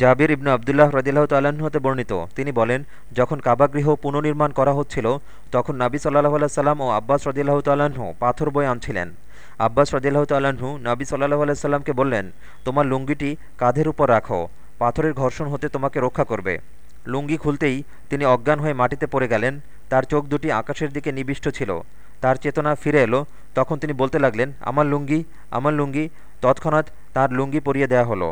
জাবির ইবনু আবদুল্লাহ রদিল্লাহ তাল্লাহতে হতে বর্ণিত। তিনি বলেন, যখন কাবাগৃহ পুনর্নির্মাণ করা হচ্ছিল, তখন নাবি সাল্লাহ আল্লাহ সাল্লাম ও আব্বাস রদিল্লাহ তাল্লাহ্ন পাথর বয়ে আনছিলেন। আব্বাস রদিল্লাহ তাল্লাহ্ন নাবি সাল্লাহ আল্লাহ সাল্লামকে বললেন, তোমার লুঙ্গিটি কাঁধের উপর রাখো, পাথরের ঘর্ষণ হতে তোমাকে রক্ষা করবে। লুঙ্গি খুলতেই তিনি অজ্ঞান হয়ে মাটিতে পড়ে গেলেন। তার চোখ দুটি আকাশের দিকে নিবিষ্ট ছিল। তার চেতনা ফিরে এলো। তখন তিনি বলতে লাগলেন, আমার লুঙ্গি আমার লুঙ্গি। তৎক্ষণাৎ তার লুঙ্গি পরিয়ে দেয়া হলো।